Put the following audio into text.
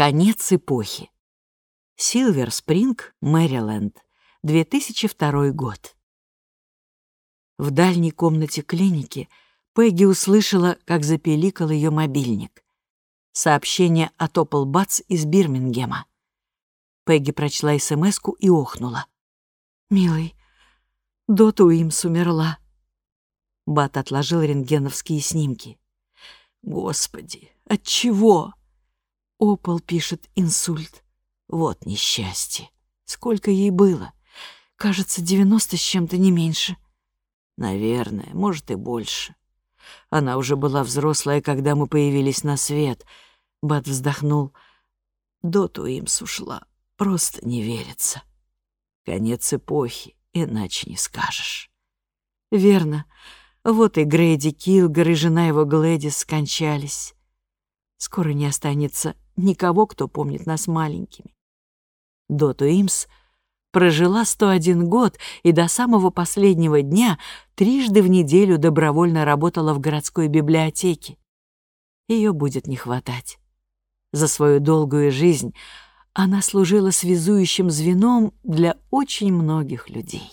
Конец эпохи. Силвер Спринг, Мэриленд, 2002 год. В дальней комнате клиники Пегги услышала, как запеликал ее мобильник. Сообщение от Опл Бац из Бирмингема. Пегги прочла смс и охнула. «Милый, Дота Уимс умерла». Бат отложил рентгеновские снимки. «Господи, от чего?» Опол пишет инсульт. Вот несчастье. Сколько ей было? Кажется, девяносто с чем-то не меньше. Наверное, может и больше. Она уже была взрослая, когда мы появились на свет. Бат вздохнул. Доту Имс ушла. Просто не верится. Конец эпохи, иначе не скажешь. Верно. Вот и Грейди Килгар и жена его Глэдис скончались. Скоро не останется никого, кто помнит нас маленькими. Доту Имс прожила 101 год и до самого последнего дня трижды в неделю добровольно работала в городской библиотеке. Ее будет не хватать. За свою долгую жизнь она служила связующим звеном для очень многих людей.